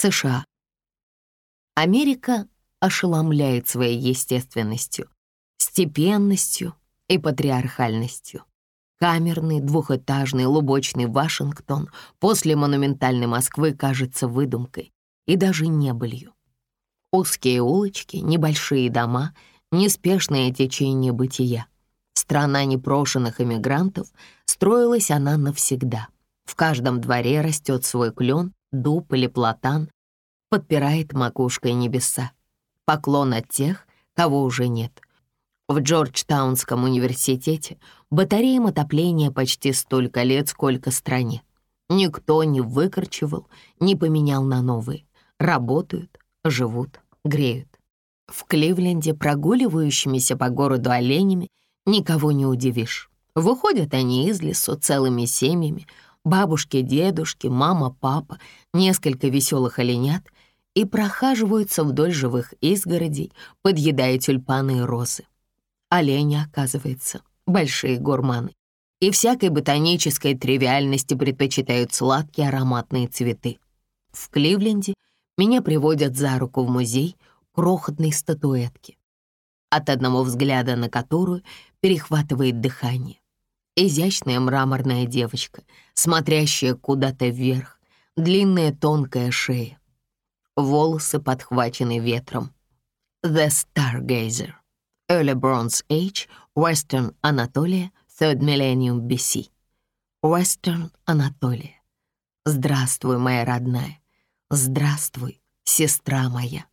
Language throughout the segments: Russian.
США. Америка ошеломляет своей естественностью, степенностью и патриархальностью. Камерный, двухэтажный, лубочный Вашингтон после монументальной Москвы кажется выдумкой и даже небылью. Узкие улочки, небольшие дома, неспешное течение бытия. Страна непрошенных иммигрантов, строилась она навсегда. В каждом дворе растет свой клен, дуб или платан, подпирает макушкой небеса. Поклон от тех, кого уже нет. В Джорджтаунском университете батареям отопления почти столько лет, сколько стране. Никто не выкорчевал, не поменял на новые. Работают, живут, греют. В Кливленде прогуливающимися по городу оленями никого не удивишь. Выходят они из лесу целыми семьями, бабушки, дедушки, мама, папа, несколько веселых оленят и прохаживаются вдоль живых изгородей, подъедая тюльпаны и розы. Олени, оказывается, большие гурманы. И всякой ботанической тривиальности предпочитают сладкие ароматные цветы. В Кливленде меня приводят за руку в музей крохотной статуэтки, от одного взгляда на которую перехватывает дыхание. Изящная мраморная девочка, смотрящая куда-то вверх, длинная тонкая шея. Волосы подхвачены ветром. The Stargazer. Early Bronze Age, Western Anatolia, Third Millennium BC. Western Anatolia. Здравствуй, моя родная. Здравствуй, сестра моя.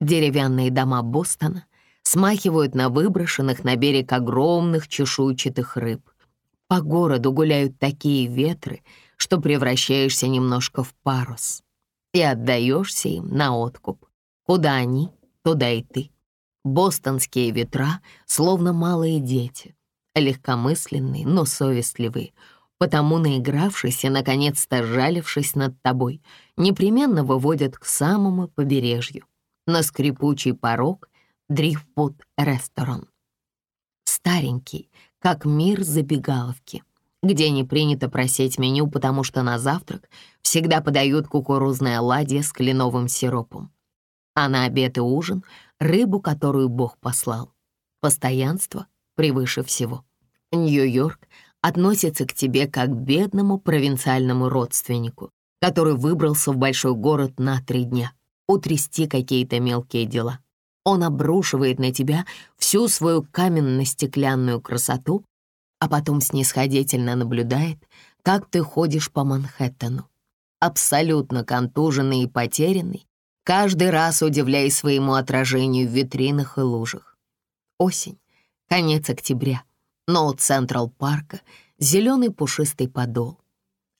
Деревянные дома Бостона смахивают на выброшенных на берег огромных чешуйчатых рыб. По городу гуляют такие ветры, что превращаешься немножко в парус и отдаешься им на откуп. Куда они, туда и ты. Бостонские ветра, словно малые дети, легкомысленные, но совестливые, потому наигравшись и, наконец-то, жалившись над тобой, непременно выводят к самому побережью, на скрипучий порог Дрифтвуд Ресторан. Старенький, как мир забегаловки, где не принято просить меню, потому что на завтрак всегда подают кукурузное оладье с кленовым сиропом. А на обед и ужин — рыбу, которую Бог послал. Постоянство превыше всего. Нью-Йорк относится к тебе как к бедному провинциальному родственнику, который выбрался в большой город на три дня, утрясти какие-то мелкие дела. Он обрушивает на тебя всю свою каменно-стеклянную красоту, а потом снисходительно наблюдает, как ты ходишь по Манхэттену. Абсолютно контуженный и потерянный, каждый раз удивляясь своему отражению в витринах и лужах. Осень, конец октября, но у Централ-парка зеленый пушистый подол.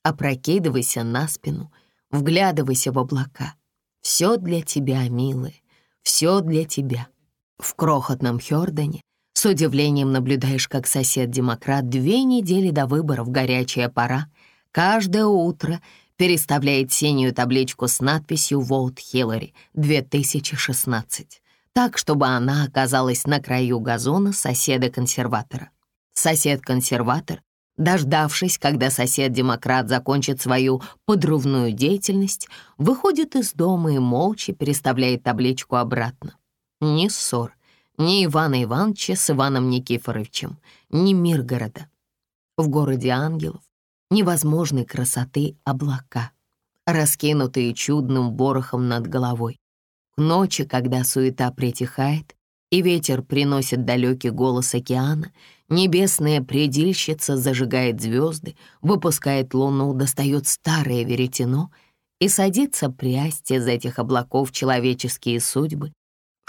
Опрокидывайся на спину, вглядывайся в облака. Все для тебя, милая, все для тебя. В крохотном Хёрдене с удивлением наблюдаешь, как сосед-демократ две недели до выборов горячая пора каждое утро переставляет синюю табличку с надписью «Vote Hillary 2016», так, чтобы она оказалась на краю газона соседа-консерватора. Сосед-консерватор, дождавшись, когда сосед-демократ закончит свою подрывную деятельность, выходит из дома и молча переставляет табличку обратно. Ни ссор, ни Ивана Ивановича с Иваном Никифоровичем, ни Миргорода. В городе ангелов невозможной красоты облака, раскинутые чудным ворохом над головой. К ночи, когда суета притихает, и ветер приносит далекий голос океана, небесная предильщица зажигает звезды, выпускает луну, достает старое веретено и садится прясть из этих облаков человеческие судьбы,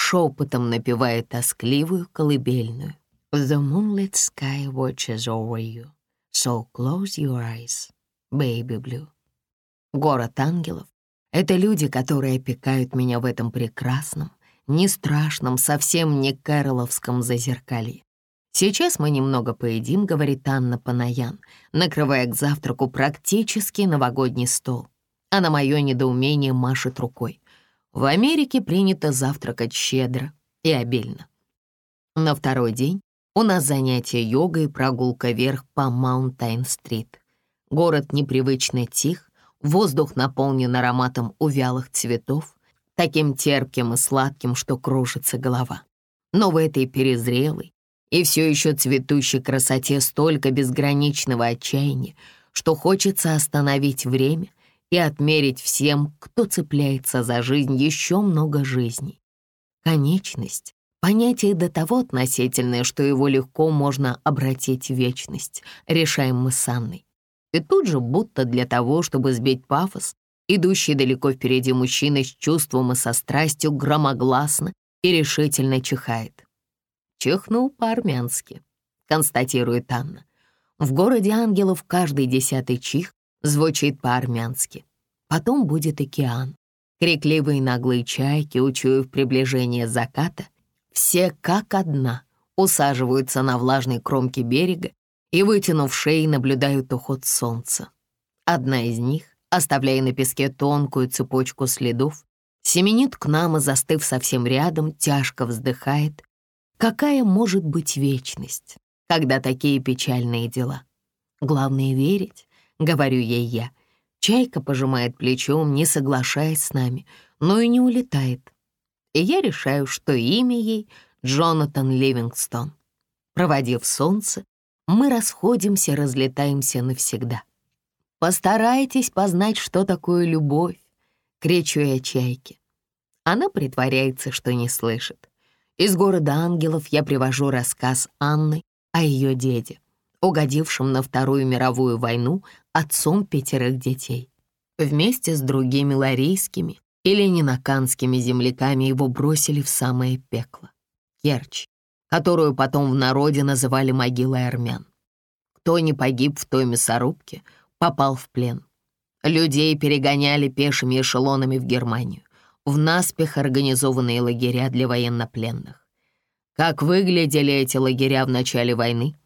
шепотом напевает тоскливую колыбельную. The moonlit sky watches over you, so close your eyes, baby blue. Город ангелов — это люди, которые опекают меня в этом прекрасном, не страшном, совсем не кэроловском зазеркалье. «Сейчас мы немного поедим», — говорит Анна Панаян, накрывая к завтраку практически новогодний стол. А на мое недоумение машет рукой. В Америке принято завтракать щедро и обильно. На второй день у нас занятие йогой и прогулка вверх по Маунтайн-стрит. Город непривычно тих, воздух наполнен ароматом увялых цветов, таким терпким и сладким, что кружится голова. Но в этой перезрелой и все еще цветущей красоте столько безграничного отчаяния, что хочется остановить время и отмерить всем, кто цепляется за жизнь, еще много жизней. Конечность — понятие до того относительное, что его легко можно обратить в вечность, решаем мы с Анной. И тут же, будто для того, чтобы сбить пафос, идущий далеко впереди мужчина с чувством и со страстью громогласно и решительно чихает. «Чихнул по-армянски», — констатирует Анна. «В городе ангелов каждый десятый чих звучит по-армянски. Потом будет океан. Крикливые наглые чайки, учуяв приближение заката, все как одна усаживаются на влажной кромке берега и, вытянув шеи, наблюдают уход солнца. Одна из них, оставляя на песке тонкую цепочку следов, семенит к нам и, застыв совсем рядом, тяжко вздыхает. Какая может быть вечность, когда такие печальные дела? Главное — верить, — говорю ей я. Чайка пожимает плечом, не соглашаясь с нами, но и не улетает. И я решаю, что имя ей — Джонатан Ливингстон. Проводив солнце, мы расходимся, разлетаемся навсегда. «Постарайтесь познать, что такое любовь», — кричу я чайке. Она притворяется, что не слышит. Из города ангелов я привожу рассказ Анны о ее деде, угодившем на Вторую мировую войну отцом пятерых детей. Вместе с другими ларийскими и ленинаканскими земляками его бросили в самое пекло — Керчь которую потом в народе называли могилой армян. Кто не погиб в той мясорубке, попал в плен. Людей перегоняли пешими эшелонами в Германию, в наспех организованные лагеря для военнопленных. Как выглядели эти лагеря в начале войны?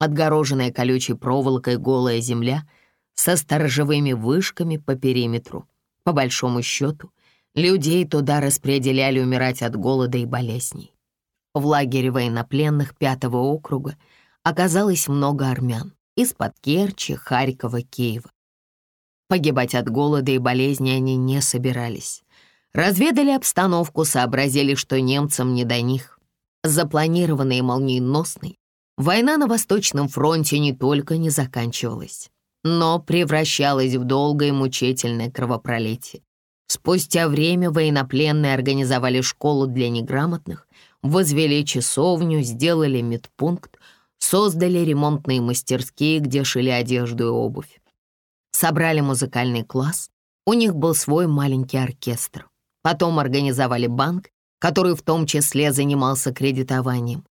Отгороженная колючей проволокой голая земля со сторожевыми вышками по периметру. По большому счету, людей туда распределяли умирать от голода и болезней. В лагере военнопленных пятого округа оказалось много армян из-под Керчи, Харькова, Киева. Погибать от голода и болезни они не собирались. Разведали обстановку, сообразили, что немцам не до них. Запланированной и молниеносной, война на Восточном фронте не только не заканчивалась, но превращалась в долгое мучительное кровопролитие. Спустя время военнопленные организовали школу для неграмотных, возвели часовню, сделали медпункт, создали ремонтные мастерские, где шили одежду и обувь. Собрали музыкальный класс, у них был свой маленький оркестр. Потом организовали банк, который в том числе занимался кредитованием.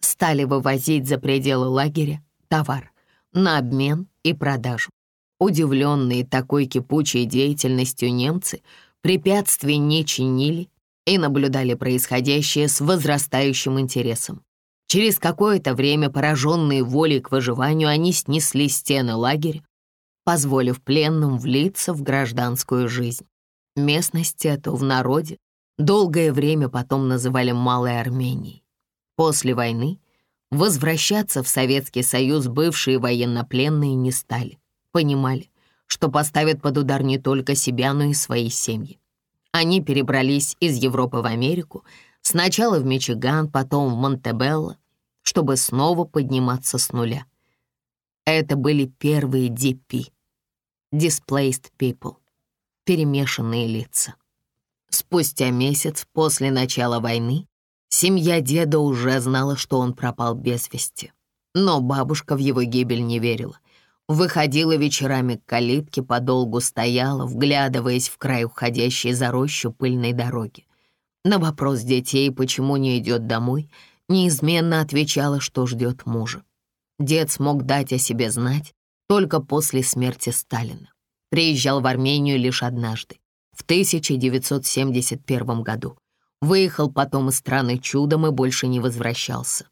Стали вывозить за пределы лагеря товар на обмен и продажу. Удивленные такой кипучей деятельностью немцы препятствий не чинили и наблюдали происходящее с возрастающим интересом. Через какое-то время, пораженные волей к выживанию, они снесли стены лагеря, позволив пленным влиться в гражданскую жизнь. Местность эту в народе долгое время потом называли Малой Арменией. После войны возвращаться в Советский Союз бывшие военнопленные не стали. Понимали, что поставят под удар не только себя, но и свои семьи. Они перебрались из Европы в Америку, сначала в Мичиган, потом в Монтебелло, чтобы снова подниматься с нуля. Это были первые DP — Displaced People, перемешанные лица. Спустя месяц после начала войны семья деда уже знала, что он пропал без вести. Но бабушка в его гибель не верила Выходила вечерами к калитке, подолгу стояла, вглядываясь в край уходящей за рощу пыльной дороги. На вопрос детей, почему не идет домой, неизменно отвечала, что ждет мужа. Дед смог дать о себе знать только после смерти Сталина. Приезжал в Армению лишь однажды, в 1971 году. Выехал потом из страны чудом и больше не возвращался.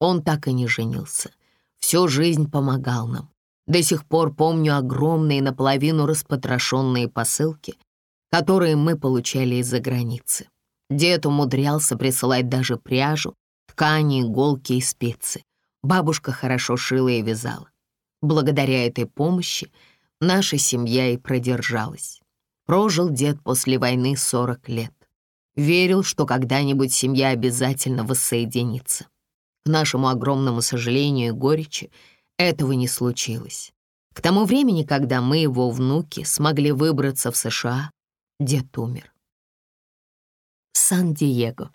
Он так и не женился. Всю жизнь помогал нам. До сих пор помню огромные наполовину распотрошенные посылки, которые мы получали из-за границы. Дед умудрялся присылать даже пряжу, ткани, иголки и спицы. Бабушка хорошо шила и вязала. Благодаря этой помощи наша семья и продержалась. Прожил дед после войны 40 лет. Верил, что когда-нибудь семья обязательно воссоединится. К нашему огромному сожалению и горечи этого не случилось. К тому времени, когда мы, его внуки, смогли выбраться в США, дед умер. Сан-Диего.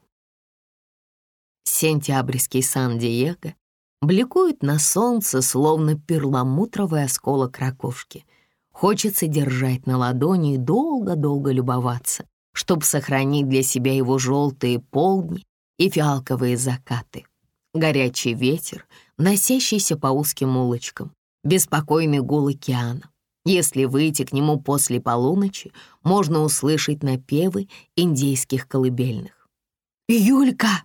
Сентябрьский Сан-Диего бликует на солнце, словно перламутровый осколок ракушки. Хочется держать на ладони и долго-долго любоваться, чтобы сохранить для себя его желтые полдни и фиалковые закаты. Горячий ветер, носящийся по узким улочкам, беспокойный гул океана. Если выйти к нему после полуночи, можно услышать напевы индейских колыбельных. «Юлька!»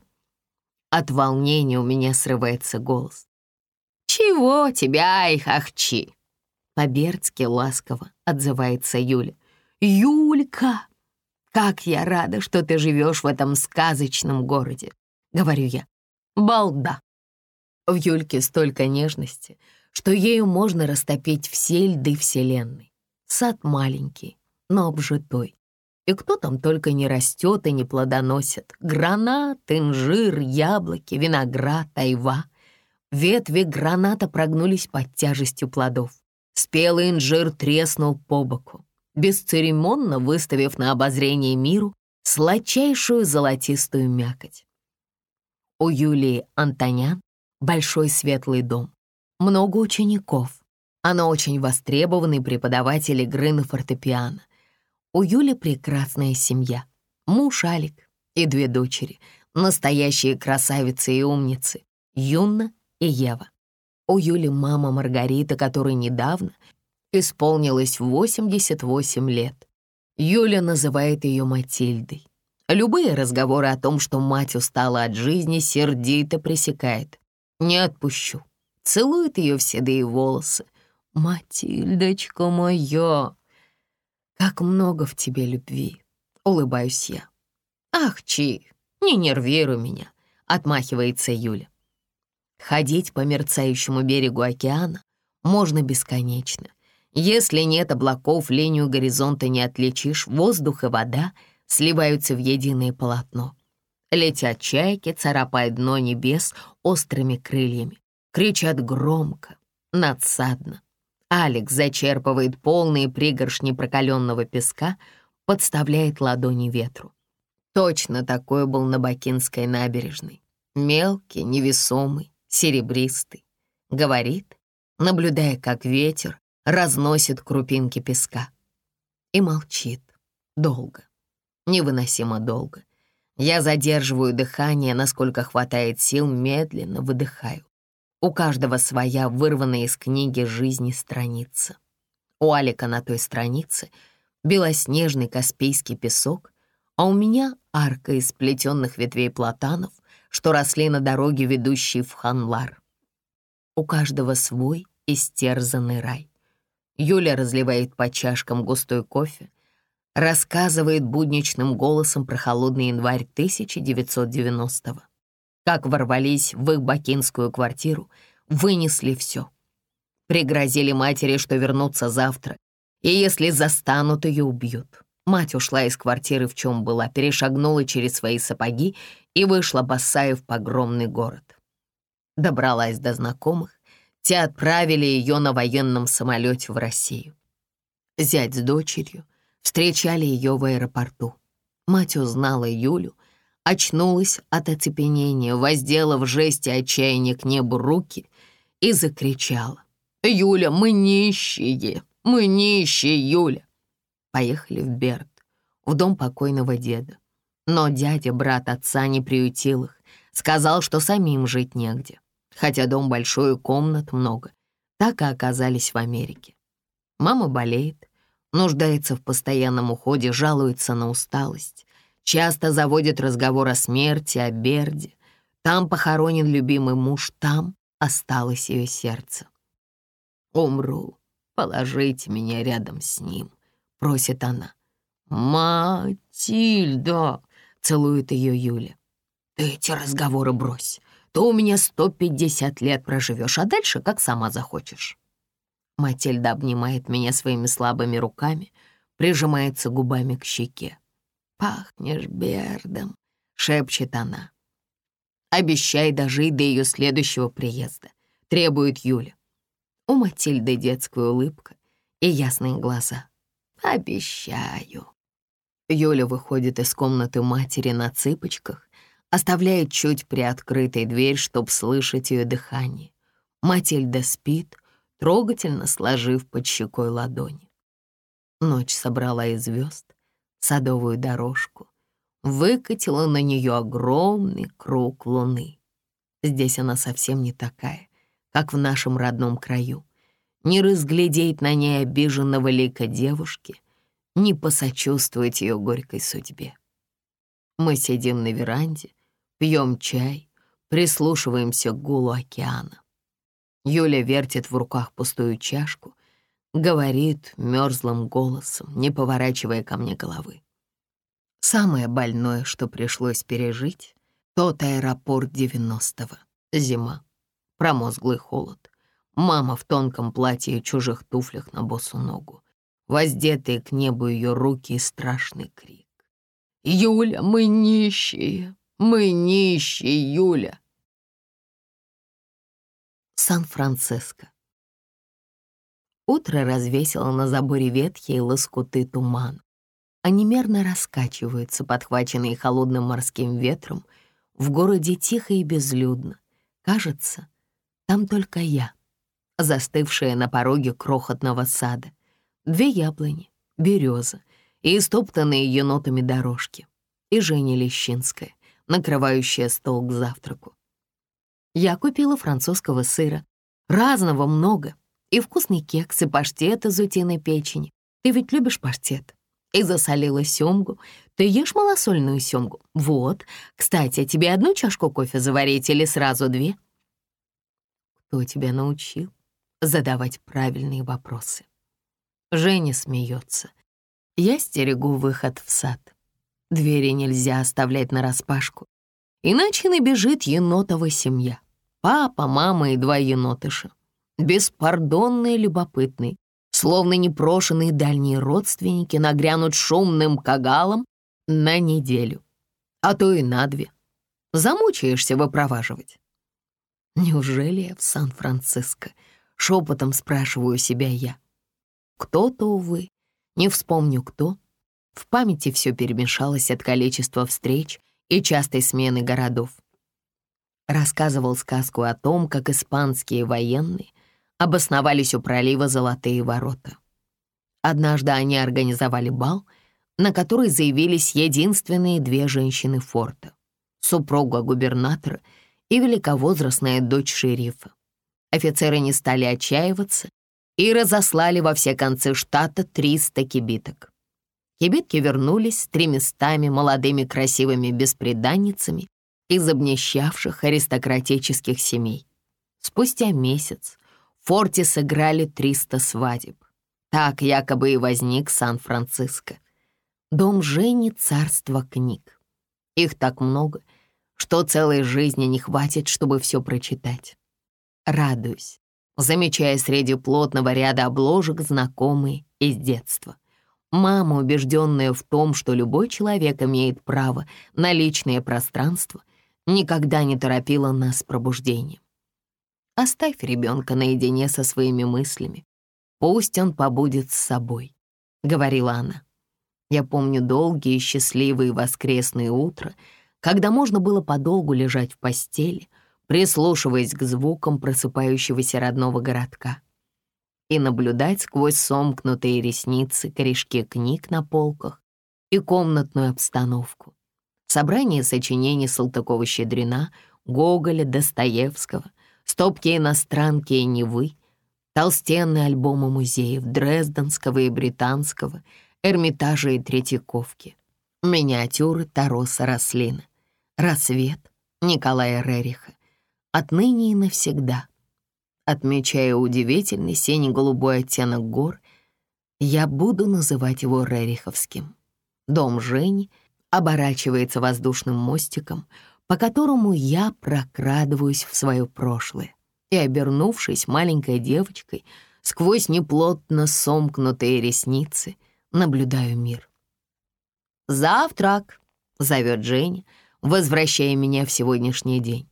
От волнения у меня срывается голос. «Чего тебя, и хахчи?» По-бердски ласково отзывается Юля. «Юлька, как я рада, что ты живешь в этом сказочном городе!» Говорю я. «Балда!» В Юльке столько нежности, что ею можно растопить все льды Вселенной. Сад маленький, но обжитой. И кто там только не растет и не плодоносит. Гранат, инжир, яблоки, виноград, айва. Ветви граната прогнулись под тяжестью плодов. Спелый инжир треснул по боку, бесцеремонно выставив на обозрение миру сладчайшую золотистую мякоть. У Юлии Антонян большой светлый дом много учеников. Она очень востребованный преподаватель игры на фортепиано. У Юли прекрасная семья. Муж Алик и две дочери, настоящие красавицы и умницы, Юнна и Ева. У Юли мама Маргарита, которой недавно исполнилось 88 лет. Юля называет ее Матильдой. Любые разговоры о том, что мать устала от жизни, сердито пресекает. Не отпущу целует ее в седые волосы. «Матильдочка моя, как много в тебе любви!» — улыбаюсь я. «Ах, Чи, не нервируй меня!» — отмахивается Юля. Ходить по мерцающему берегу океана можно бесконечно. Если нет облаков, линию горизонта не отличишь, воздух и вода сливаются в единое полотно. Летят чайки, царапая дно небес острыми крыльями кричат громко, надсадно. Алекс зачерпывает полные пригоршни прокаленного песка, подставляет ладони ветру. Точно такой был на Бакинской набережной. Мелкий, невесомый, серебристый. Говорит, наблюдая, как ветер разносит крупинки песка. И молчит. Долго. Невыносимо долго. Я задерживаю дыхание, насколько хватает сил, медленно выдыхаю. У каждого своя вырванная из книги жизни страница. У Алика на той странице белоснежный каспийский песок, а у меня арка из сплетенных ветвей платанов, что росли на дороге, ведущей в Ханлар. У каждого свой истерзанный рай. Юля разливает по чашкам густой кофе, рассказывает будничным голосом про холодный январь 1990-го как ворвались в их бакинскую квартиру, вынесли все. Пригрозили матери, что вернутся завтра, и если застанут, ее убьют. Мать ушла из квартиры, в чем была, перешагнула через свои сапоги и вышла босая в погромный город. Добралась до знакомых, те отправили ее на военном самолете в Россию. Зять с дочерью встречали ее в аэропорту. Мать узнала Юлю очнулась от оцепенения, воздела в жесте отчаяния к небу руки и закричала. «Юля, мы нищие! Мы нищие, Юля!» Поехали в Берд, в дом покойного деда. Но дядя, брат отца, не приютил их, сказал, что самим жить негде. Хотя дом большой и комнат много, так и оказались в Америке. Мама болеет, нуждается в постоянном уходе, жалуется на усталость. Часто заводит разговор о смерти, о Берде. Там похоронен любимый муж, там осталось ее сердце. «Умру, положите меня рядом с ним», — просит она. «Матильда!» — целует ее Юля. «Ты эти разговоры брось. То у меня сто пятьдесят лет проживешь, а дальше как сама захочешь». Матильда обнимает меня своими слабыми руками, прижимается губами к щеке. «Пахнешь Бердом», — шепчет она. «Обещай дожить до ее следующего приезда», — требует Юля. У Матильды детская улыбка и ясные глаза. «Обещаю». Юля выходит из комнаты матери на цыпочках, оставляет чуть приоткрытой дверь, чтобы слышать ее дыхание. Матильда спит, трогательно сложив под щекой ладони. Ночь собрала из звезд садовую дорожку, выкатила на нее огромный круг луны. Здесь она совсем не такая, как в нашем родном краю. Не разглядеть на ней обиженного лика девушки, не посочувствовать ее горькой судьбе. Мы сидим на веранде, пьем чай, прислушиваемся к гулу океана. Юля вертит в руках пустую чашку, говорит мерзлым голосом, не поворачивая ко мне головы. Самое больное, что пришлось пережить, тот аэропорт девяностого. Зима, промозглый холод, мама в тонком платье и чужих туфлях на босу ногу, воздетые к небу ее руки и страшный крик. «Юля, мы нищие! Мы нищие, Юля!» Сан-Франциско. Утро развесило на заборе ветхие лоскуты туман. Они мерно раскачиваются, подхваченные холодным морским ветром. В городе тихо и безлюдно. Кажется, там только я, застывшая на пороге крохотного сада. Две яблони, береза и истоптанные енотами дорожки. И Женя Лещинская, накрывающая стол к завтраку. Я купила французского сыра. Разного много. И вкусный кекс, и паштет из утиной печени. Ты ведь любишь паштет? И засолила семгу. Ты ешь малосольную семгу? Вот. Кстати, тебе одну чашку кофе заварить или сразу две? Кто тебя научил задавать правильные вопросы? Женя смеется. Я стерегу выход в сад. Двери нельзя оставлять нараспашку. Иначе набежит енотова семья. Папа, мама и два енотыша. Беспардонные любопытные, словно непрошенные дальние родственники нагрянут шумным кагалом на неделю, а то и на две. Замучаешься выпроваживать. Неужели я в Сан-Франциско? Шепотом спрашиваю себя я. Кто-то, увы, не вспомню кто. В памяти все перемешалось от количества встреч и частой смены городов. Рассказывал сказку о том, как испанские военные обосновались у пролива Золотые ворота. Однажды они организовали бал, на который заявились единственные две женщины форта — супруга губернатора и великовозрастная дочь шерифа. Офицеры не стали отчаиваться и разослали во все концы штата 300 кибиток. Кибитки вернулись с тремястами молодыми красивыми беспреданницами из обнищавших аристократических семей. Спустя месяц в форте сыграли 300 свадеб. Так якобы и возник Сан-Франциско. Дом Жени — царство книг. Их так много, что целой жизни не хватит, чтобы все прочитать. Радуюсь, замечая среди плотного ряда обложек знакомые из детства — Мама, убежденная в том, что любой человек имеет право на личное пространство, никогда не торопила нас с пробуждением. Оставь ребенка наедине со своими мыслями. Пусть он побудет с собой, — говорила она. Я помню долгие счастливые воскресные утра, когда можно было подолгу лежать в постели, прислушиваясь к звукам просыпающегося родного городка и наблюдать сквозь сомкнутые ресницы корешки книг на полках и комнатную обстановку. Собрание сочинений Салтыкова-Щедрина, Гоголя, Достоевского, стопки иностранки и Невы, толстенные альбомы музеев Дрезденского и Британского, Эрмитажа и Третьяковки, миниатюры Тароса Рослина, Рассвет Николая Рериха, отныне и навсегда — Отмечая удивительный сине-голубой оттенок гор, я буду называть его Рериховским. Дом Жени оборачивается воздушным мостиком, по которому я прокрадываюсь в свое прошлое и, обернувшись маленькой девочкой, сквозь неплотно сомкнутые ресницы наблюдаю мир. «Завтрак!» — зовет Женя, возвращая меня в сегодняшний день.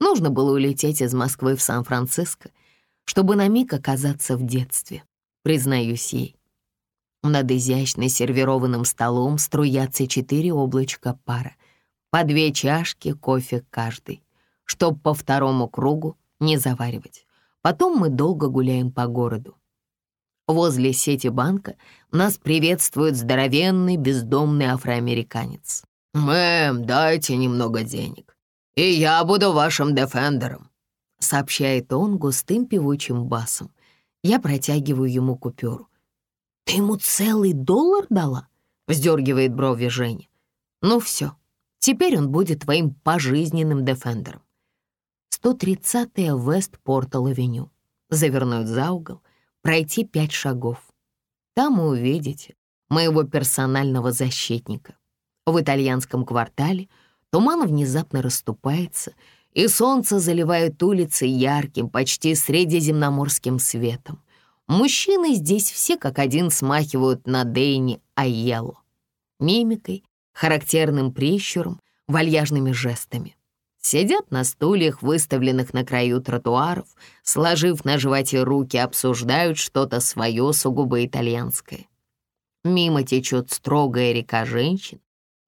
Нужно было улететь из Москвы в Сан-Франциско, чтобы на миг оказаться в детстве, признаюсь ей. Над изящно сервированным столом струятся четыре облачка пара, по две чашки кофе каждый, чтоб по второму кругу не заваривать. Потом мы долго гуляем по городу. Возле сети банка нас приветствует здоровенный бездомный афроамериканец. «Мэм, дайте немного денег, и я буду вашим дефендером», сообщает он густым певучим басом. Я протягиваю ему купюру. «Ты ему целый доллар дала?» — вздергивает брови Женя. «Ну все, теперь он будет твоим пожизненным дефендером. 130-я Вест-Портал-авеню. Завернуть за угол, пройти пять шагов. Там вы увидите моего персонального защитника. В итальянском квартале туман внезапно расступается, и солнце заливает улицы ярким, почти средиземноморским светом. Мужчины здесь все как один смахивают на Дейни Айелло. Мимикой, характерным прищуром, вальяжными жестами. Сидят на стульях, выставленных на краю тротуаров, сложив на животе руки, обсуждают что-то свое сугубо итальянское. Мимо течет строгая река женщин,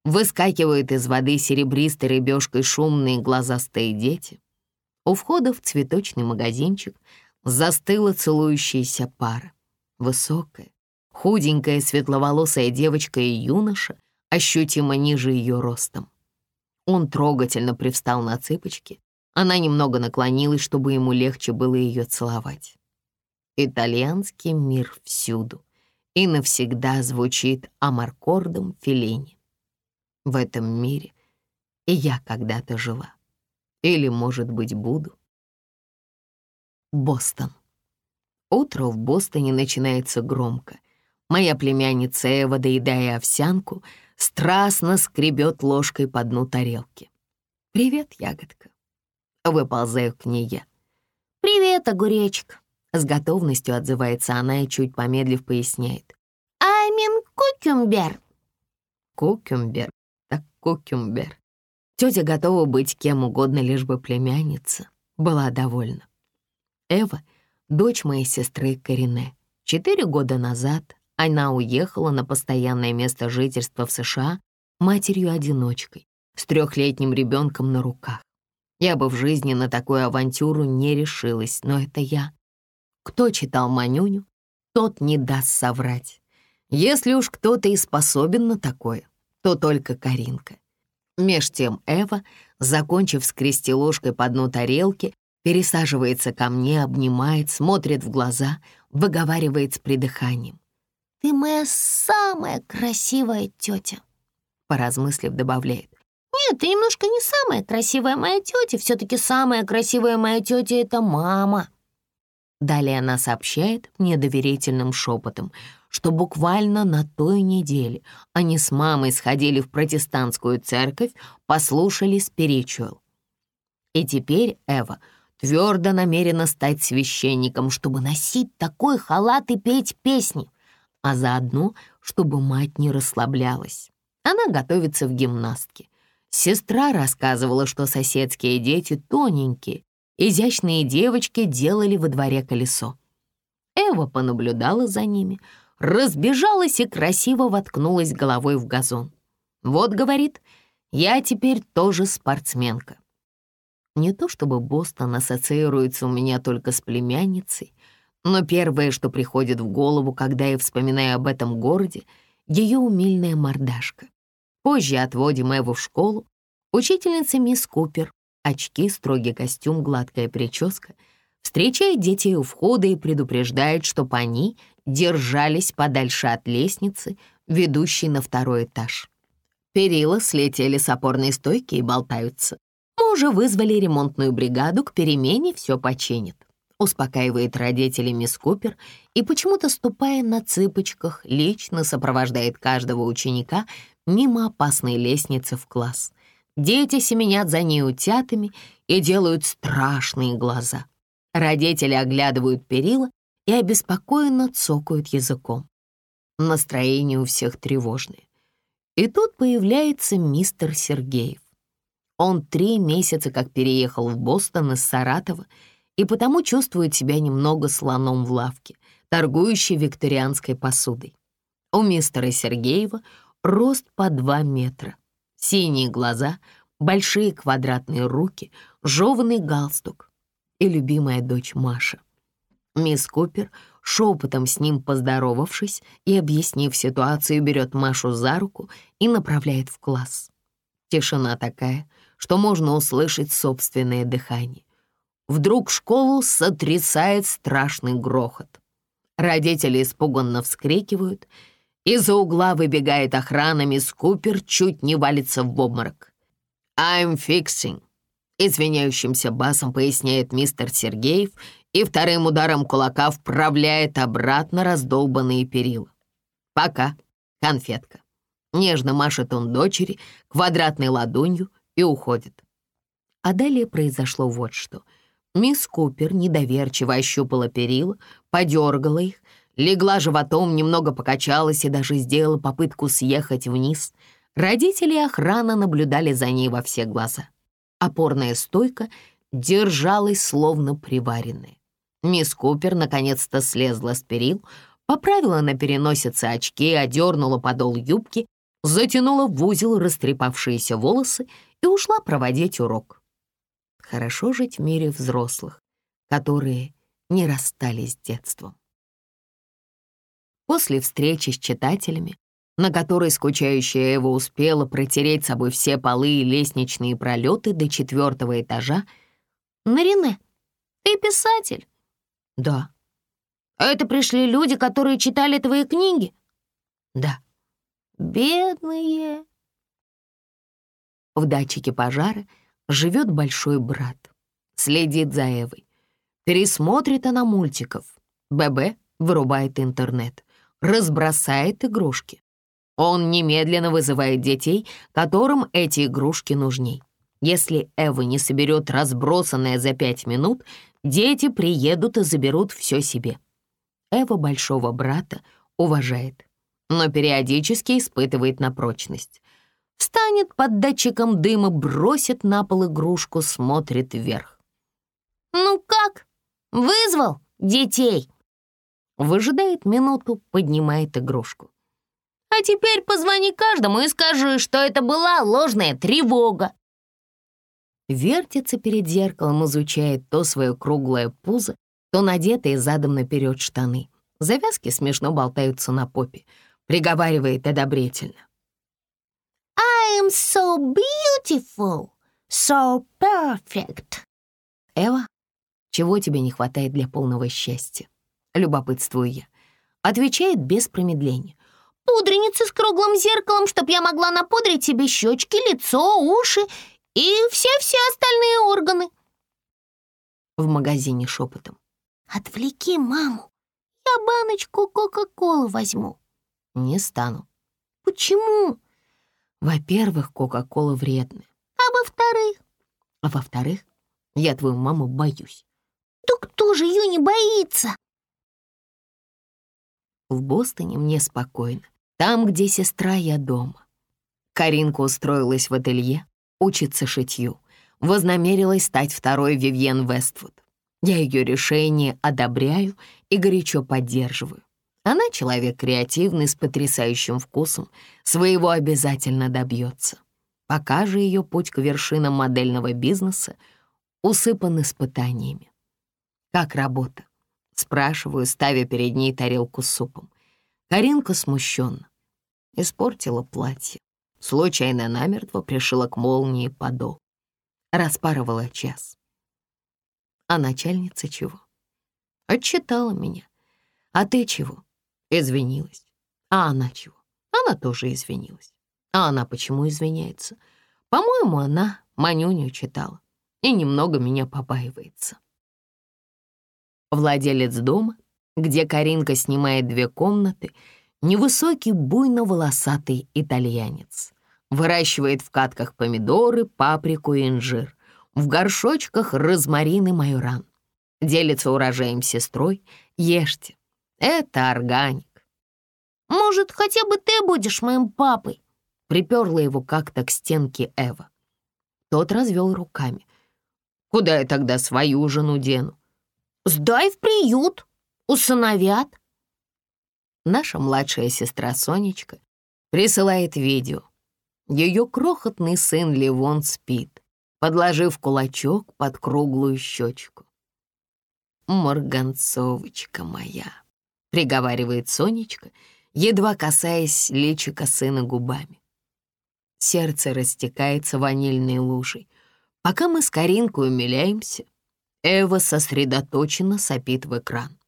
выскакивают из воды серебристой рыбешкой шумные глазастые дети. У входа в цветочный магазинчик застыла целующаяся пара. Высокая, худенькая светловолосая девочка и юноша, ощутимо ниже ее ростом. Он трогательно привстал на цыпочки. Она немного наклонилась, чтобы ему легче было ее целовать. Итальянский мир всюду и навсегда звучит амаркордом Феллини. В этом мире и я когда-то жила. Или, может быть, буду. Бостон. Утро в Бостоне начинается громко. Моя племянница Эва, доедая овсянку, страстно скребет ложкой по дну тарелки. «Привет, ягодка». Выползаю к ней я. «Привет, огуречек», — с готовностью отзывается она и, чуть помедлив, поясняет. «I mean кукюмбер». Кукюмбер, кукюмбер. Тетя готова быть кем угодно, лишь бы племянница была довольна. Эва — дочь моей сестры Карине. Четыре года назад она уехала на постоянное место жительства в США матерью-одиночкой с трехлетним ребенком на руках. Я бы в жизни на такую авантюру не решилась, но это я. Кто читал Манюню, тот не даст соврать. Если уж кто-то и способен на такое, то только Каринка. Меж тем Эва, закончив скрести ложкой по дну тарелки, пересаживается ко мне, обнимает, смотрит в глаза, выговаривает с придыханием. «Ты моя самая красивая тетя», — поразмыслив, добавляет. «Нет, ты немножко не самая красивая моя тетя. Все-таки самая красивая моя тетя — это мама». Далее она сообщает мне доверительным шепотом, что буквально на той неделе они с мамой сходили в протестантскую церковь, послушали спиричуэл. И теперь Эва твердо намерена стать священником, чтобы носить такой халат и петь песни а заодно, чтобы мать не расслаблялась. Она готовится в гимнастке. Сестра рассказывала, что соседские дети тоненькие, изящные девочки делали во дворе колесо. Эва понаблюдала за ними, разбежалась и красиво воткнулась головой в газон. «Вот, — говорит, — я теперь тоже спортсменка». Не то чтобы Бостон ассоциируется у меня только с племянницей, но первое, что приходит в голову, когда я вспоминаю об этом городе, ее умильная мордашка. Позже отводим Эву в школу. Учительница мисс Купер, очки, строгий костюм, гладкая прическа, встречает детей у входа и предупреждает, чтобы они держались подальше от лестницы, ведущей на второй этаж. Перила слетели с опорной стойки и болтаются. Мы уже вызвали ремонтную бригаду, к перемене все починит успокаивает родителей мисс Купер и, почему-то ступая на цыпочках, лично сопровождает каждого ученика мимо опасной лестницы в класс. Дети семенят за ней утятами и делают страшные глаза. Родители оглядывают перила и обеспокоенно цокают языком. Настроение у всех тревожное. И тут появляется мистер Сергеев. Он три месяца как переехал в Бостон из Саратова и потому чувствует себя немного слоном в лавке, торгующей викторианской посудой. У мистера Сергеева рост по два метра, синие глаза, большие квадратные руки, жеванный галстук и любимая дочь Маша. Мисс Купер, шепотом с ним поздоровавшись и объяснив ситуацию, берет Машу за руку и направляет в класс. Тишина такая, что можно услышать собственное дыхание. Вдруг школу сотрясает страшный грохот. Родители испуганно вскрикивают — из-за угла выбегает охрана, мисс Купер чуть не валится в обморок. «I'm fixing», — извиняющимся басом поясняет мистер Сергеев и вторым ударом кулака вправляет обратно раздолбанные перила. «Пока, конфетка». Нежно машет он дочери квадратной ладонью и уходит. А далее произошло вот что. Мисс Купер недоверчиво ощупала перила, подергала их, легла животом, немного покачалась и даже сделала попытку съехать вниз. Родители и охрана наблюдали за ней во все глаза. Опорная стойка держалась словно приваренная. Мисс Купер наконец-то слезла с перил, поправила на переносице очки, одернула подол юбки, затянула в узел растрепавшиеся волосы и ушла проводить урок. Хорошо жить в мире взрослых, которые не расстались с детством. После встречи с читателями, на которой скучающая Эва успела протереть собой все полы и лестничные пролеты до четвертого этажа, «Нарине, ты писатель?» «Да». «А это пришли люди, которые читали твои книги?» «Да». «Бедные». В датчике пожара живет большой брат. Следит за Эвой. Пересмотрит она мультиков. ББ вырубает интернет разбросает игрушки. Он немедленно вызывает детей, которым эти игрушки нужней. Если Эва не соберет разбросанное за пять минут, дети приедут и заберут все себе. Эва большого брата уважает, но периодически испытывает на прочность. Встанет под датчиком дыма, бросит на пол игрушку, смотрит вверх. «Ну как? Вызвал детей?» Выжидает минуту, поднимает игрушку. «А теперь позвони каждому и скажи, что это была ложная тревога». Вертится перед зеркалом, изучает то свое круглое пузо, то надетые задом наперед штаны. Завязки смешно болтаются на попе. Приговаривает одобрительно. «I am so beautiful, so perfect». Эва, чего тебе не хватает для полного счастья? любопытствую я. Отвечает без промедления. Пудреницы с круглым зеркалом, чтоб я могла напудрить себе щечки, лицо, уши и все-все остальные органы. В магазине шепотом. Отвлеки маму. Я баночку Кока-Колы возьму. Не стану. Почему? Во-первых, Кока-Кола вредная. А во-вторых? А во-вторых, я твою маму боюсь. Да кто же ее не боится? В Бостоне мне спокойно. Там, где сестра, я дома. Каринка устроилась в ателье, учится шитью. Вознамерилась стать второй Вивьен Вествуд. Я ее решение одобряю и горячо поддерживаю. Она человек креативный, с потрясающим вкусом, своего обязательно добьется. Пока же ее путь к вершинам модельного бизнеса усыпан испытаниями. Как работа? Спрашиваю, ставя перед ней тарелку с супом. Каринка смущенно. Испортила платье. Случайно намертво пришила к молнии подол. Распарывала час. А начальница чего? Отчитала меня. А ты чего? Извинилась. А она чего? Она тоже извинилась. А она почему извиняется? По-моему, она Манюню читала и немного меня побаивается. Владелец дома, где Каринка снимает две комнаты, невысокий буйно-волосатый итальянец. Выращивает в катках помидоры, паприку и инжир, в горшочках розмарин и майоран. Делится урожаем с сестрой, Ешьте, это органик. Может, хотя бы ты будешь моим папой? Приперла его как-то к стенке Эва. Тот развел руками. Куда я тогда свою жену дену? Сдай в приют, усыновят. Наша младшая сестра Сонечка присылает видео. Ее крохотный сын Ливон спит, подложив кулачок под круглую щечку. «Марганцовочка моя», — приговаривает Сонечка, едва касаясь личика сына губами. Сердце растекается ванильной лужей. Пока мы с Каринкой умиляемся, Эва сосредоточенно сопит в экран.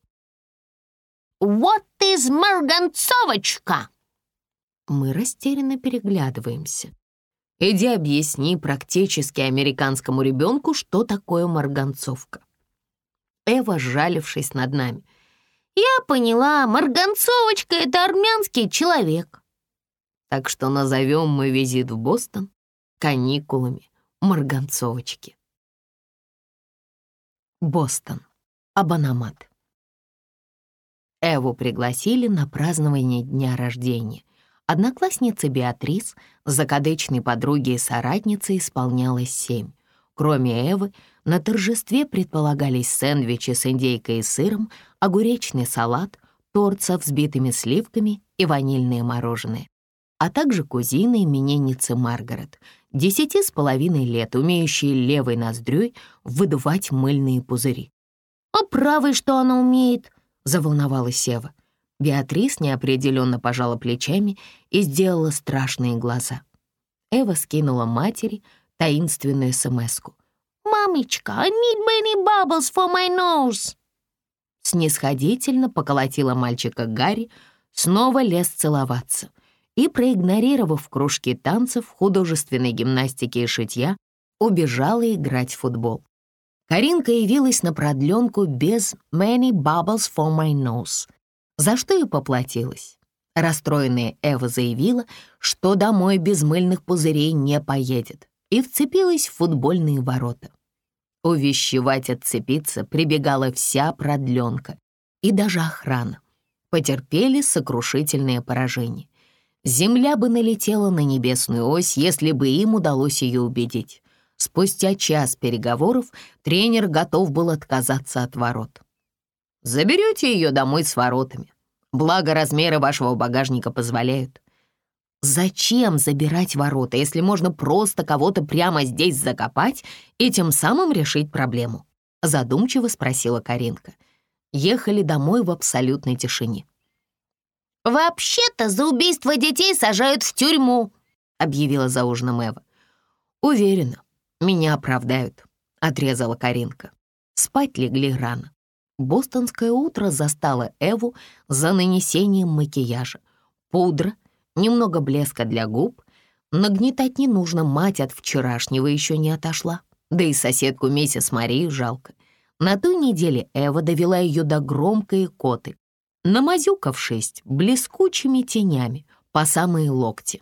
«Вот из марганцовочка!» Мы растерянно переглядываемся. Иди объясни практически американскому ребенку, что такое марганцовка. Эва, жалившись над нами. «Я поняла, марганцовочка — это армянский человек». Так что назовем мы визит в Бостон каникулами марганцовочки. Бостон. Абанамат. Эву пригласили на празднование дня рождения. Одноклассница Беатрис, закадычной подруги и соратницы, исполнялось семь. Кроме Эвы, на торжестве предполагались сэндвичи с индейкой и сыром, огуречный салат, торт со взбитыми сливками и ванильное мороженое, а также кузина именинницы Маргарет, десяти с половиной лет, умеющие левой ноздрёй выдувать мыльные пузыри. «А правой что она умеет?» — заволновалась Сева. Беатрис неопределенно пожала плечами и сделала страшные глаза. Эва скинула матери таинственную смс-ку. «Мамочка, I need many bubbles for my nose!» Снисходительно поколотила мальчика Гарри, снова лез целоваться и, проигнорировав кружки танцев, художественной гимнастики и шитья, убежала играть в футбол. Каринка явилась на продленку без «many bubbles for my nose», за что и поплатилась. Расстроенная Эва заявила, что домой без мыльных пузырей не поедет, и вцепилась в футбольные ворота. Увещевать отцепиться прибегала вся продленка и даже охрана. Потерпели сокрушительное поражение. Земля бы налетела на небесную ось, если бы им удалось ее убедить. Спустя час переговоров тренер готов был отказаться от ворот. «Заберете ее домой с воротами. Благо, размеры вашего багажника позволяют». Зачем забирать ворота, если можно просто кого-то прямо здесь закопать и тем самым решить проблему? Задумчиво спросила Каринка. Ехали домой в абсолютной тишине. «Вообще-то за убийство детей сажают в тюрьму», объявила за ужином Эва. «Уверена, меня оправдают», — отрезала Каринка. Спать легли рано. Бостонское утро застало Эву за нанесением макияжа. Пудра — немного блеска для губ. Нагнетать не нужно, мать от вчерашнего еще не отошла. Да и соседку миссис Марию жалко. На той неделе Эва довела ее до громкой коты, намазюкавшись блескучими тенями по самые локти.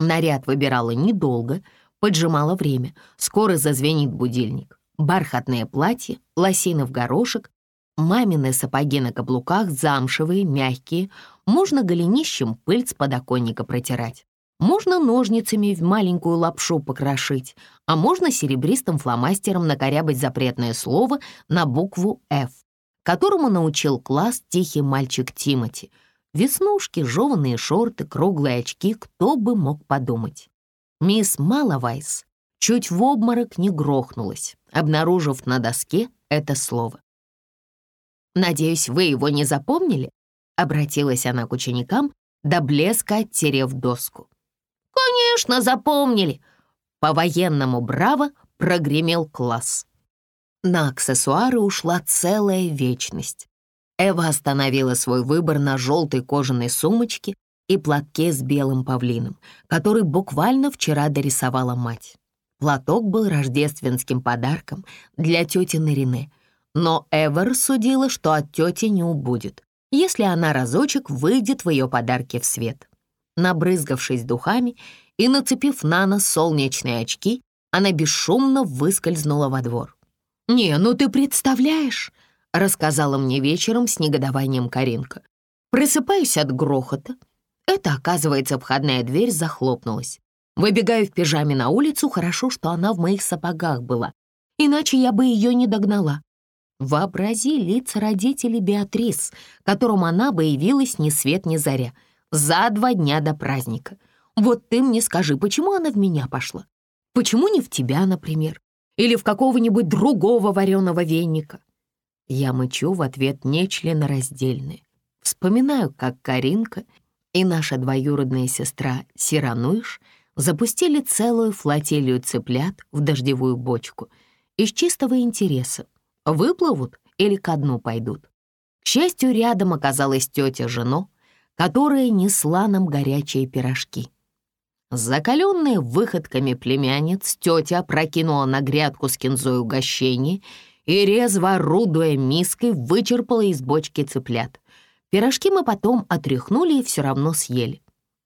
Наряд выбирала недолго, поджимала время. Скоро зазвенит будильник. Бархатное платье, лосины в горошек, мамины сапоги на каблуках, замшевые, мягкие, можно голенищем пыль с подоконника протирать. Можно ножницами в маленькую лапшу покрошить, а можно серебристым фломастером накорябать запретное слово на букву «Ф», которому научил класс тихий мальчик Тимати. Веснушки, жеванные шорты, круглые очки, кто бы мог подумать. Мисс Маловайс чуть в обморок не грохнулась, обнаружив на доске это слово. «Надеюсь, вы его не запомнили?» Обратилась она к ученикам, до блеска оттерев доску. «Конечно, запомнили!» По-военному браво прогремел класс. На аксессуары ушла целая вечность. Эва остановила свой выбор на желтой кожаной сумочке и платке с белым павлином, который буквально вчера дорисовала мать. Платок был рождественским подарком для тети Нарине, но Эва рассудила, что от тети не убудет если она разочек выйдет в ее подарки в свет. Набрызгавшись духами и нацепив на нос солнечные очки, она бесшумно выскользнула во двор. «Не, ну ты представляешь!» — рассказала мне вечером с негодованием Каринка. Просыпаюсь от грохота. Это, оказывается, входная дверь захлопнулась. Выбегаю в пижаме на улицу, хорошо, что она в моих сапогах была, иначе я бы ее не догнала. Вообрази лица родителей Беатрис, которым она бы явилась ни свет ни заря, за два дня до праздника. Вот ты мне скажи, почему она в меня пошла? Почему не в тебя, например? Или в какого-нибудь другого вареного веника? Я мычу в ответ нечленораздельное. Вспоминаю, как Каринка и наша двоюродная сестра Сирануиш — запустили целую флотилию цыплят в дождевую бочку из чистого интереса. Выплывут или ко дну пойдут. К счастью, рядом оказалась тетя Жено, которая несла нам горячие пирожки. Закаленная выходками племянниц, тетя опрокинула на грядку с кинзой угощение и, резво орудуя миской, вычерпала из бочки цыплят. Пирожки мы потом отряхнули и все равно съели.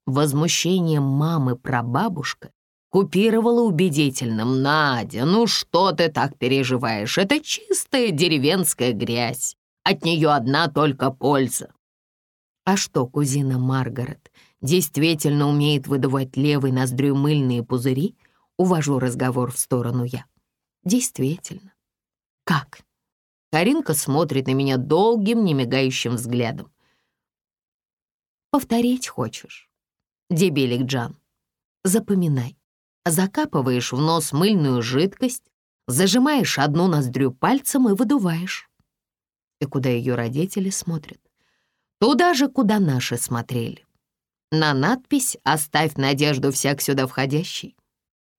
Возмущение мамы прабабушка купировала убедительным. «Надя, ну что ты так переживаешь? Это чистая деревенская грязь. От нее одна только польза». А что, кузина Маргарет действительно умеет выдувать левой ноздрю мыльные пузыри? Увожу разговор в сторону я. Действительно. Как? Каринка смотрит на меня долгим, немигающим взглядом. Повторить хочешь? дебелик Джан. Запоминай. Закапываешь в нос мыльную жидкость, зажимаешь одну ноздрю пальцем и выдуваешь. И куда ее родители смотрят? Туда же, куда наши смотрели. На надпись «Оставь надежду всяк сюда входящий».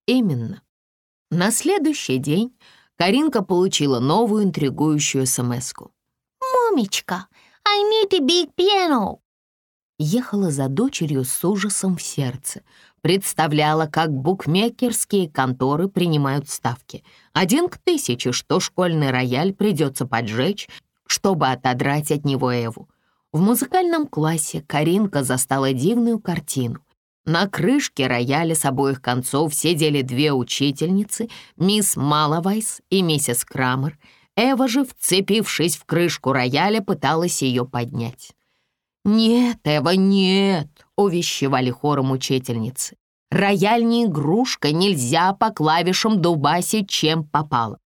Именно. На следующий день Каринка получила новую интригующую смс-ку. «Мамечка, I need a big piano ехала за дочерью с ужасом в сердце. Представляла, как букмекерские конторы принимают ставки. Один к тысяче, что школьный рояль придется поджечь, чтобы отодрать от него Эву. В музыкальном классе Каринка застала дивную картину. На крышке рояля с обоих концов сидели две учительницы, мисс Маловайс и миссис Крамер. Эва же, вцепившись в крышку рояля, пыталась ее поднять. «Нет, Эва, нет!» — увещевали хором учительницы. «Рояль не игрушка, нельзя по клавишам дубасить, чем попало».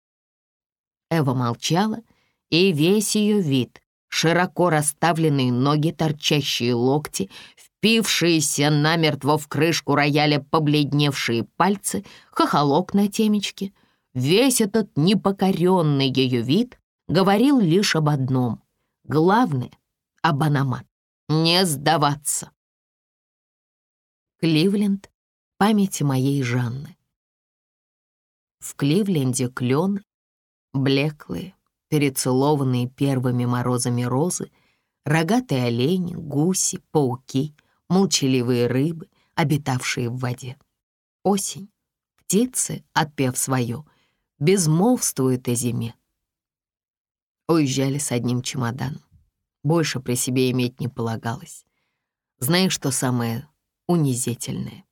Эва молчала, и весь ее вид, широко расставленные ноги, торчащие локти, впившиеся намертво в крышку рояля побледневшие пальцы, хохолок на темечке, весь этот непокоренный ее вид говорил лишь об одном — главное — об аномат не сдаваться. Кливленд памяти моей Жанны. В Кливленде клены, блеклые, перецелованные первыми морозами розы, рогатые олени, гуси, пауки, молчаливые рыбы, обитавшие в воде. Осень. Птицы, отпев свое, безмолвствуют о зиме. Уезжали с одним чемоданом. Больше при себе иметь не полагалось. Знаешь, что самое унизительное?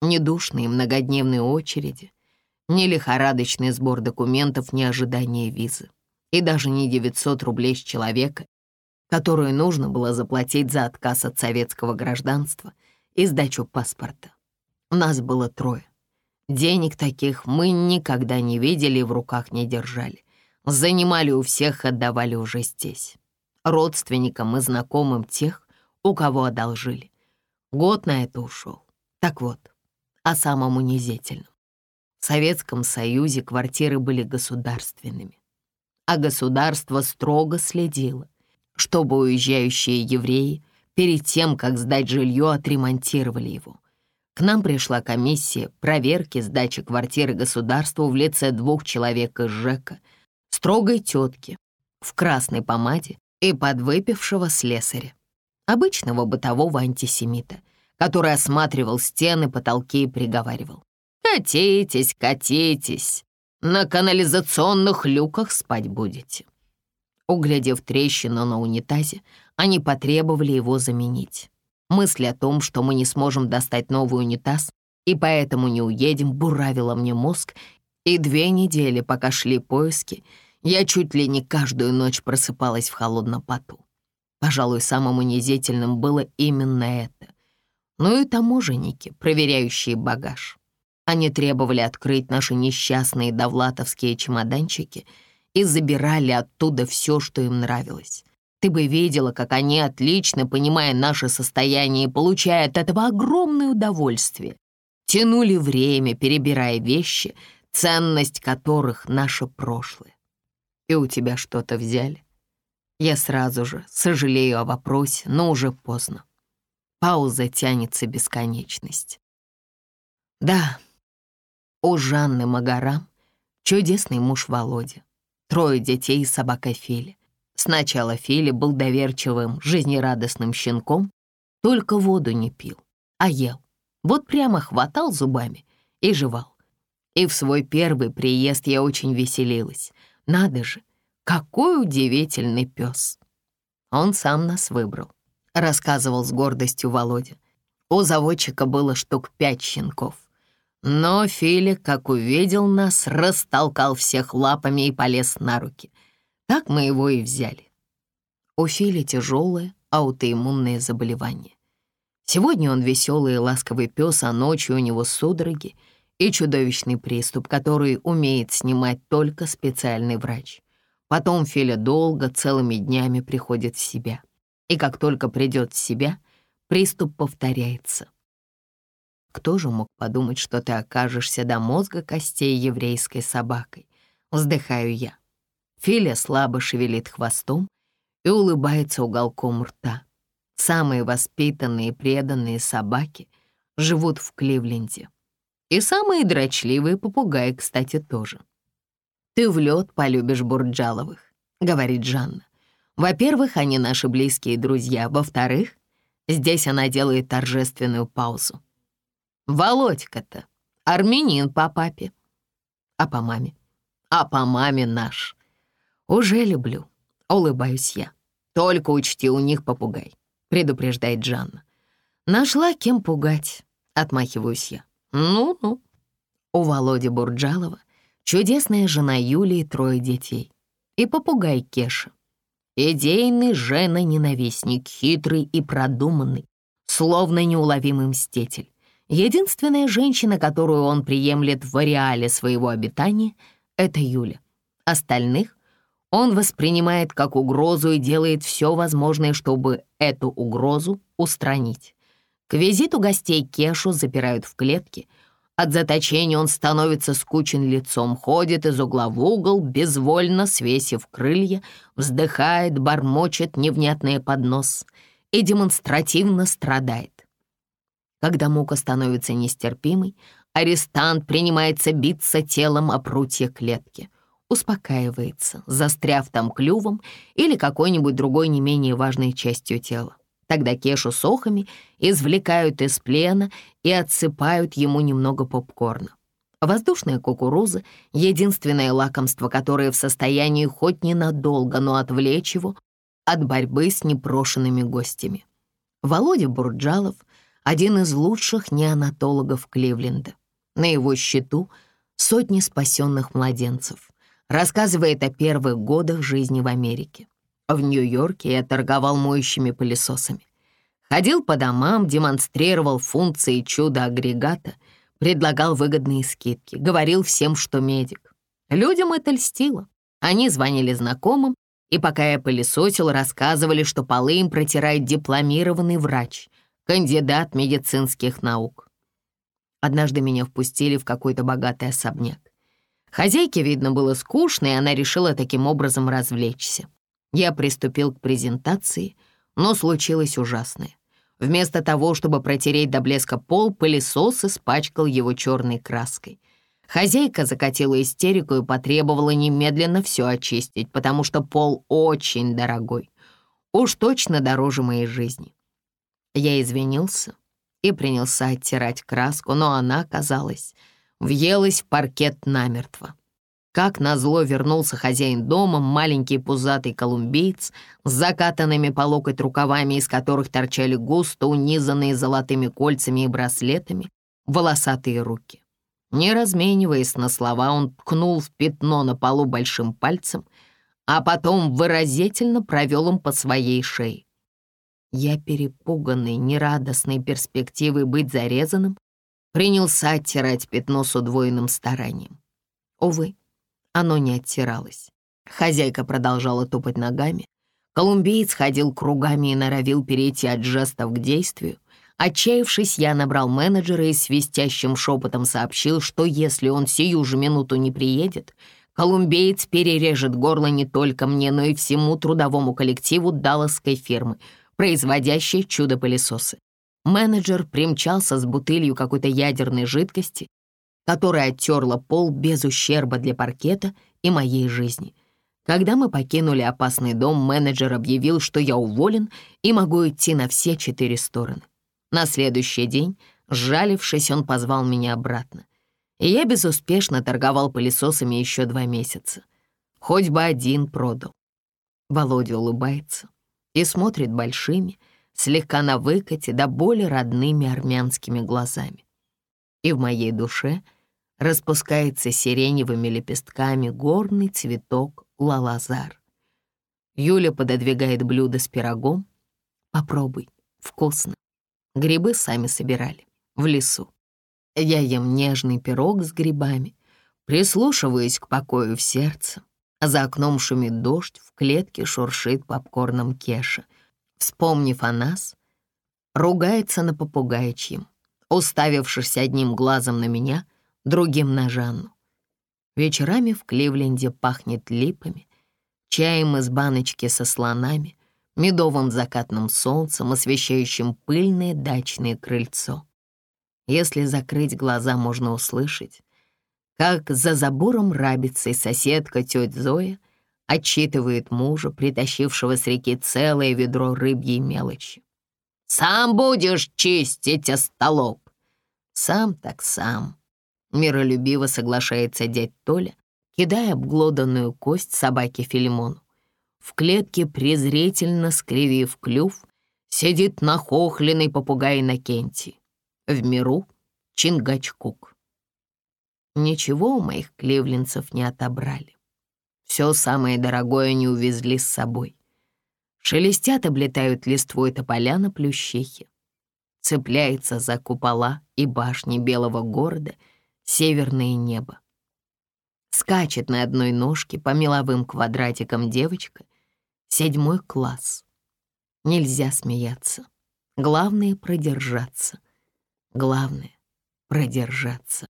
Ни душные многодневные очереди, ни лихорадочный сбор документов, ни ожидание визы. И даже не 900 рублей с человека, которую нужно было заплатить за отказ от советского гражданства и сдачу паспорта. Нас было трое. Денег таких мы никогда не видели и в руках не держали. Занимали у всех, отдавали уже здесь родственникам и знакомым тех, у кого одолжили. Год на это ушел. Так вот, о самом унизительном. В Советском Союзе квартиры были государственными, а государство строго следило, чтобы уезжающие евреи перед тем, как сдать жилье, отремонтировали его. К нам пришла комиссия проверки сдачи квартиры государству в лице двух человек из ЖЭКа, строгой тетки в красной помаде и подвыпившего слесаря, обычного бытового антисемита, который осматривал стены, потолки и приговаривал. «Катитесь, катитесь, на канализационных люках спать будете». Углядев трещину на унитазе, они потребовали его заменить. Мысль о том, что мы не сможем достать новый унитаз и поэтому не уедем, буравила мне мозг, и две недели, пока шли поиски, Я чуть ли не каждую ночь просыпалась в холодном поту. Пожалуй, самым унизительным было именно это. Ну и таможенники, проверяющие багаж. Они требовали открыть наши несчастные довлатовские чемоданчики и забирали оттуда все, что им нравилось. Ты бы видела, как они, отлично понимая наше состояние, получая от этого огромное удовольствие, тянули время, перебирая вещи, ценность которых — наше прошлое. И у тебя что-то взяли? Я сразу же сожалею о вопросе, но уже поздно. Пауза тянется бесконечность. Да, у Жанны Магарам чудесный муж Володя, трое детей и собака Филя. Сначала Филя был доверчивым, жизнерадостным щенком, только воду не пил, а ел. Вот прямо хватал зубами и жевал. И в свой первый приезд я очень веселилась. Надо же, какой удивительный пес. Он сам нас выбрал, рассказывал с гордостью Володя. У заводчика было штук пять щенков. Но Филик, как увидел нас, растолкал всех лапами и полез на руки. Так мы его и взяли. У Фили тяжелое аутоиммунное заболевание. Сегодня он веселый и ласковый пес, а ночью у него судороги и чудовищный приступ, который умеет снимать только специальный врач. Потом Филя долго, целыми днями приходит в себя. И как только придет в себя, приступ повторяется — кто же мог подумать, что ты окажешься до мозга костей еврейской собакой? Вздыхаю я. Филя слабо шевелит хвостом и улыбается уголком рта. Самые воспитанные и преданные собаки живут в Кливленде. И самые дрочливые попугаи, кстати, тоже. «Ты в лед полюбишь Бурджаловых», — говорит Жанна. «Во-первых, они наши близкие друзья. Во-вторых, здесь она делает торжественную паузу. Володька-то армянин по папе, а по маме, а по маме наш. Уже люблю, улыбаюсь я. Только учти, у них попугай, предупреждает Джанна. Нашла кем пугать, отмахиваюсь я. Ну-ну. У Володи Бурджалова чудесная жена Юлии трое детей. И попугай Кеша. Идейный жена-ненавистник, хитрый и продуманный, словно неуловимый мститель. Единственная женщина, которую он приемлет в ареале своего обитания, — это Юля. Остальных он воспринимает как угрозу и делает все возможное, чтобы эту угрозу устранить. К визиту гостей Кешу запирают в клетке. От заточения он становится скучен лицом, ходит из угла в угол, безвольно свесив крылья, вздыхает, бормочет невнятное поднос и демонстративно страдает. Когда мука становится нестерпимой, арестант принимается биться телом о прутья клетки, успокаивается, застряв там клювом или какой-нибудь другой не менее важной частью тела. Тогда Кешу с охами извлекают из плена и отсыпают ему немного попкорна. Воздушная кукуруза — единственное лакомство, которое в состоянии хоть ненадолго, но отвлечь его от борьбы с непрошенными гостями. Володя Бурджалов — один из лучших неонатологов Кливленда. На его счету сотни спасенных младенцев. Рассказывает о первых годах жизни в Америке. В Нью-Йорке я торговал моющими пылесосами. Ходил по домам, демонстрировал функции чудо-агрегата, предлагал выгодные скидки, говорил всем, что медик. Людям это льстило. Они звонили знакомым, и пока я пылесосил, рассказывали, что полы им протирает дипломированный врач, кандидат медицинских наук. Однажды меня впустили в какой-то богатый особняк. Хозяйке, видно, было скучно, и она решила таким образом развлечься. Я приступил к презентации, но случилось ужасное. Вместо того, чтобы протереть до блеска пол, пылесос испачкал его черной краской. Хозяйка закатила истерику и потребовала немедленно все очистить, потому что пол очень дорогой. Уж точно дороже моей жизни. Я извинился и принялся оттирать краску, но она, казалось, въелась в паркет намертво. Как назло вернулся хозяин дома, маленький пузатый колумбиец с закатанными по локоть рукавами, из которых торчали густо унизанные золотыми кольцами и браслетами, волосатые руки. Не размениваясь на слова, он ткнул в пятно на полу большим пальцем — а потом выразительно провел им по своей шее. Я, перепуганный, нерадостной перспективой быть зарезанным, принялся оттирать пятно с удвоенным старанием. Увы, оно не оттиралось. Хозяйка продолжала топать ногами. Колумбиец ходил кругами и норовил перейти от жестов к действию. Отчаявшись, я набрал менеджера и свистящим шепотом сообщил, что если он сию же минуту не приедет, колумбиец перережет горло не только мне, но и всему трудовому коллективу далласской фирмы, производящей чудо-пылесосы. Менеджер примчался с бутылью какой-то ядерной жидкости, которая оттерла пол без ущерба для паркета и моей жизни. Когда мы покинули опасный дом, менеджер объявил, что я уволен и могу идти на все четыре стороны. На следующий день, сжалившись, он позвал меня обратно. И я безуспешно торговал пылесосами еще два месяца. Хоть бы один продал. Володя улыбается и смотрит большими, слегка на выкате, да более родными армянскими глазами. И в моей душе распускается сиреневыми лепестками горный цветок лалазар. Юля пододвигает блюдо с пирогом. Попробуй, вкусно. Грибы сами собирали, в лесу. Я ем нежный пирог с грибами, прислушиваюсь к покою в сердце. За окном шумит дождь, в клетке шуршит попкорном Кеша. Вспомнив о нас, ругается на попугайчьем, уставившись одним глазом на меня, другим на Жанну. Вечерами в Кливленде пахнет липами, чаем из баночки со слонами, медовым закатным солнцем, освещающим пыльное дачное крыльцо. Если закрыть глаза, можно услышать, как за забором рабицей соседка тетя Зоя отчитывает мужа, притащившего с реки целое ведро рыбьей мелочи. «Сам будешь чистить остолоп!» «Сам так сам», — миролюбиво соглашается дядь Толя, кидая обглоданную кость собаке Филимону. В клетке, презрительно скривив клюв, сидит нахохленный попугай Иннокентий. В миру Чингачкук. Ничего у моих кливленцев не отобрали. Все самое дорогое они увезли с собой. Шелестят, облетают листвой тополя на плющихе. Цепляется за купола и башни белого города северное небо. Скачет на одной ножке по меловым квадратикам девочка, Седьмой класс. Нельзя смеяться. Главное — продержаться. Главное — продержаться.